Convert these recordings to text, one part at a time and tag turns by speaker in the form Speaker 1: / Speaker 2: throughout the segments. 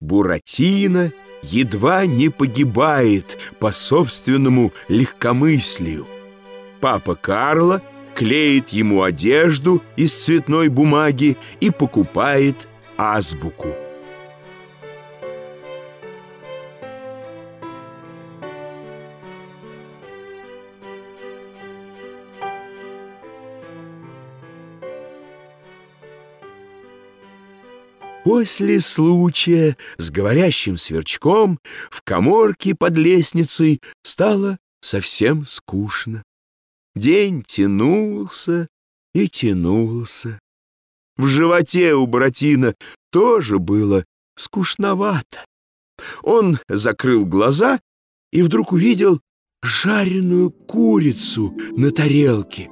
Speaker 1: Буратино едва не погибает по собственному легкомыслию. Папа Карло клеит ему одежду из цветной бумаги и покупает азбуку. После случая с говорящим сверчком в коморке под лестницей стало совсем скучно. День тянулся и тянулся. В животе у Буратино тоже было скучновато. Он закрыл глаза и вдруг увидел жареную курицу на тарелке.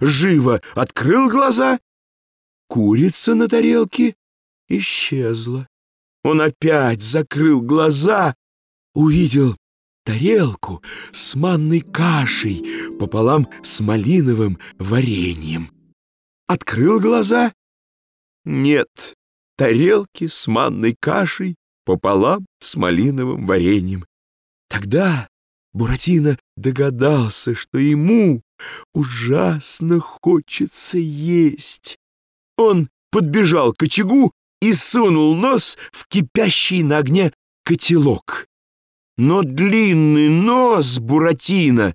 Speaker 1: Живо открыл глаза. Курица на тарелке исчезла. Он опять закрыл глаза, увидел тарелку с манной кашей пополам с малиновым вареньем. Открыл глаза. Нет, тарелки с манной кашей пополам с малиновым вареньем. Тогда Буратино догадался, что ему ужасно хочется есть. Он подбежал к очагу и сунул нос в кипящий на огне котелок. Но длинный нос Буратино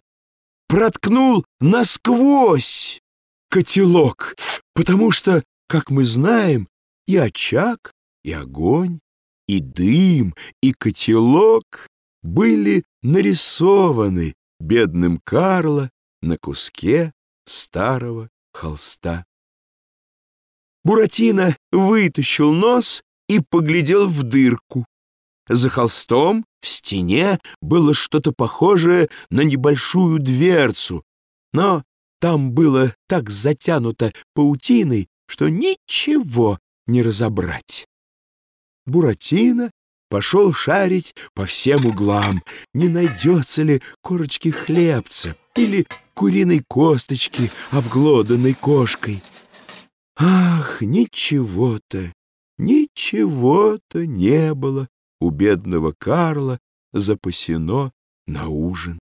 Speaker 1: проткнул насквозь котелок, потому что, как мы знаем, и очаг, и огонь, и дым, и котелок были нарисованы бедным Карло на куске старого холста. Буратино вытащил нос и поглядел в дырку. За холстом в стене было что-то похожее на небольшую дверцу, но там было так затянуто паутиной, что ничего не разобрать. Буратино пошел шарить по всем углам, не найдется ли корочки хлебца или куриной косточки, обглоданной кошкой. Ах, ничего-то, ничего-то не было у бедного Карла запасено на ужин.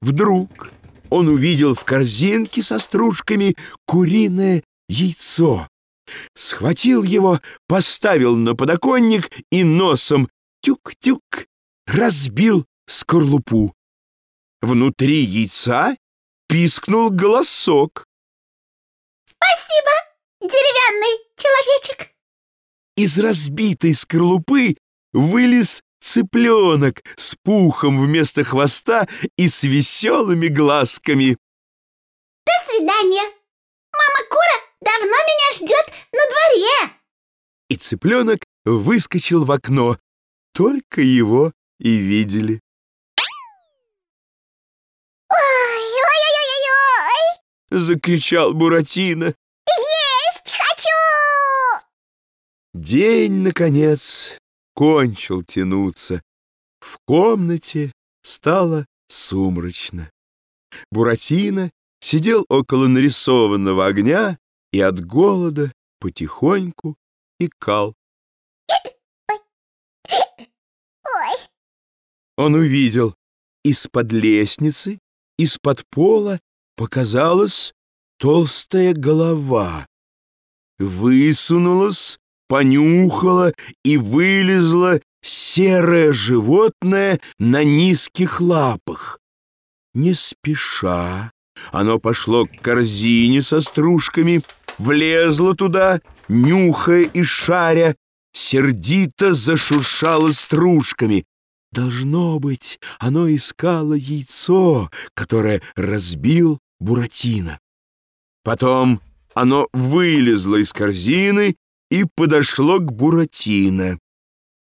Speaker 1: Вдруг он увидел в корзинке со стружками куриное яйцо, схватил его, поставил на подоконник и носом тюк-тюк разбил скорлупу. Внутри яйца пискнул голосок.
Speaker 2: «Спасибо!» Деревянный человечек.
Speaker 1: Из разбитой скорлупы вылез цыпленок с пухом вместо хвоста и с веселыми глазками.
Speaker 2: До свидания. Мама Кура давно меня ждет на дворе.
Speaker 1: И цыпленок выскочил в окно. Только его и видели. Закричал Буратино. День, наконец, кончил тянуться. В комнате стало сумрачно. Буратино сидел около нарисованного огня и от голода потихоньку икал. Он увидел, из-под лестницы, из-под пола показалась толстая голова. Высунулась понюхала и вылезла серое животное на низких лапах. Не спеша оно пошло к корзине со стружками, влезло туда, нюхая и шаря, сердито зашуршало стружками. Должно быть, оно искало яйцо, которое разбил Буратино. Потом оно вылезло из корзины и подошло к Буратино.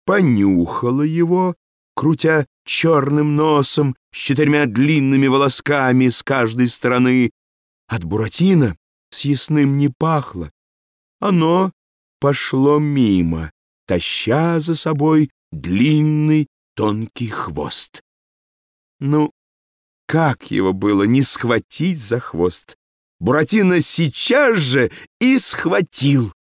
Speaker 1: Понюхало его, крутя черным носом с четырьмя длинными волосками с каждой стороны. От Буратино с ясным не пахло. Оно пошло мимо, таща за собой длинный тонкий хвост. Ну, как его было не схватить за хвост? Буратино сейчас же и схватил.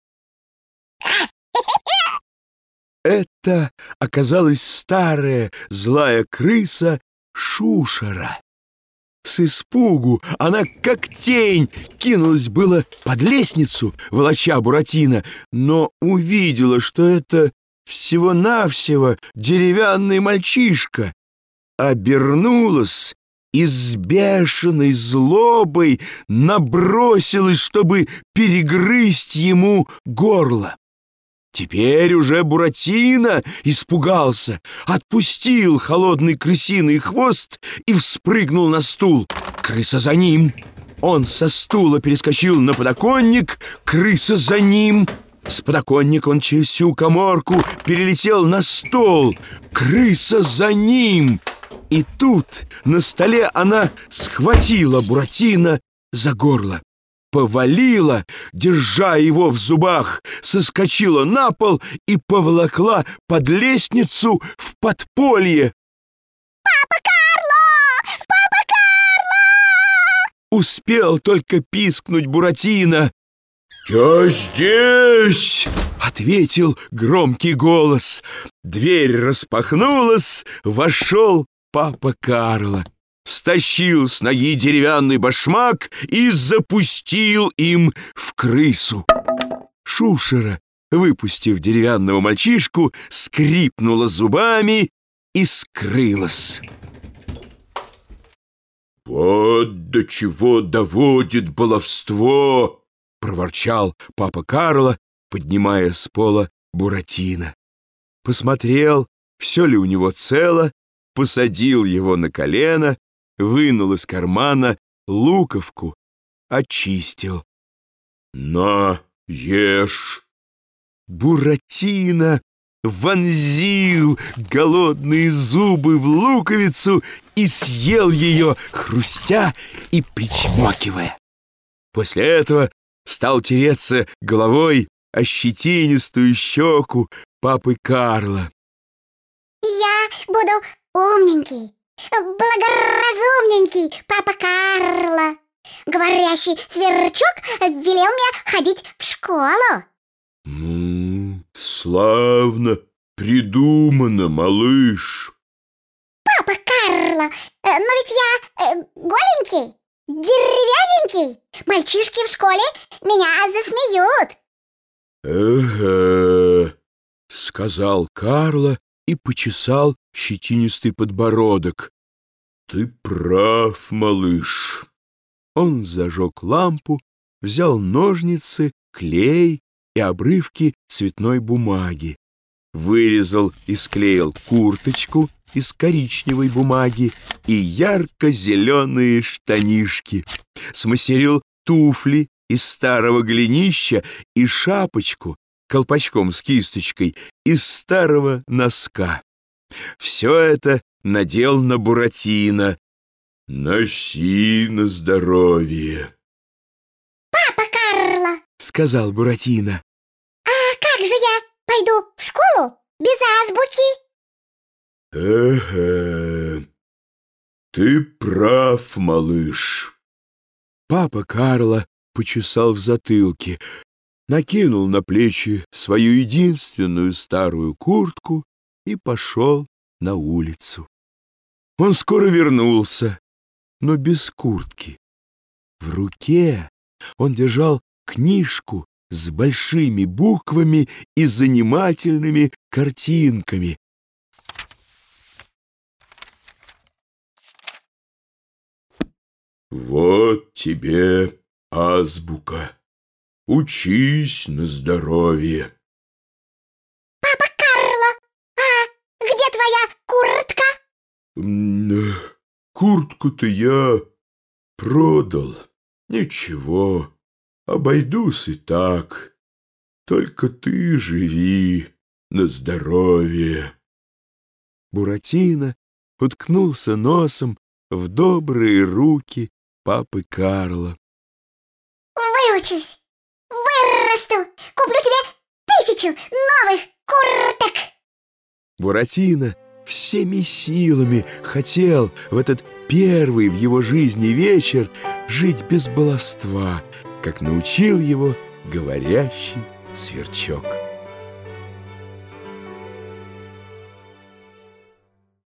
Speaker 1: Это оказалась старая злая крыса Шушера. С испугу она, как тень, кинулась было под лестницу, волоча Буратино, но увидела, что это всего-навсего деревянный мальчишка. Обернулась и с бешеной злобой набросилась, чтобы перегрызть ему горло. Теперь уже Буратино испугался, отпустил холодный крысиный хвост и вспрыгнул на стул. Крыса за ним. Он со стула перескочил на подоконник, крыса за ним. С подоконника он через всю коморку перелетел на стол. Крыса за ним. И тут на столе она схватила Буратино за горло повалила, держа его в зубах, соскочила на пол и поволокла под лестницу в подполье.
Speaker 2: «Папа Карло! Папа Карло!»
Speaker 1: Успел только пискнуть Буратино. «Я здесь!» — ответил громкий голос. Дверь распахнулась, вошел папа Карло стащил с ноги деревянный башмак и запустил им в крысу. Шушера, выпустив деревянного мальчишку, скрипнула зубами и скрылась. «Вот до чего доводит баловство!» — проворчал папа Карло, поднимая с пола Буратино. Посмотрел, все ли у него цело, посадил его на колено вынул из кармана луковку, очистил. «На, ешь!» Буратино вонзил голодные зубы в луковицу и съел ее, хрустя и причмокивая. После этого стал тереться головой о щетинистую щеку папы Карла.
Speaker 2: «Я буду умненький, «Благоразумненький папа Карло! Говорящий сверчок велел мне ходить в школу!»
Speaker 1: «Ну, славно придумано, малыш!»
Speaker 2: «Папа Карло, э, но ведь я э, голенький, деревянненький! Мальчишки в школе меня засмеют!»
Speaker 1: «Ага», — сказал Карло и почесал щетинистый подбородок. «Ты прав, малыш!» Он зажег лампу, взял ножницы, клей и обрывки цветной бумаги, вырезал и склеил курточку из коричневой бумаги и ярко-зеленые штанишки, смастерил туфли из старого глинища и шапочку колпачком с кисточкой из старого носка. Все это надел на Буратино. «Носи на здоровье!»
Speaker 2: «Папа Карло!»
Speaker 1: — сказал Буратино.
Speaker 2: «А как же я пойду в школу без азбуки?»
Speaker 1: «Ага, ты прав, малыш!» Папа Карло почесал в затылке, накинул на плечи свою единственную старую куртку и пошел на улицу. Он скоро вернулся, но без куртки. В руке он держал книжку с большими буквами и занимательными картинками. «Вот тебе азбука», Учись на здоровье.
Speaker 2: Папа Карло, а где твоя куртка?
Speaker 1: Куртку-то я продал. Ничего, обойдусь и так. Только ты живи на здоровье. Буратино уткнулся носом в добрые руки папы Карла.
Speaker 2: Выучусь Вырасту! Куплю тебе тысячу новых курток!»
Speaker 1: Буратино всеми силами хотел в этот первый в его жизни вечер жить без баловства, как научил его говорящий сверчок.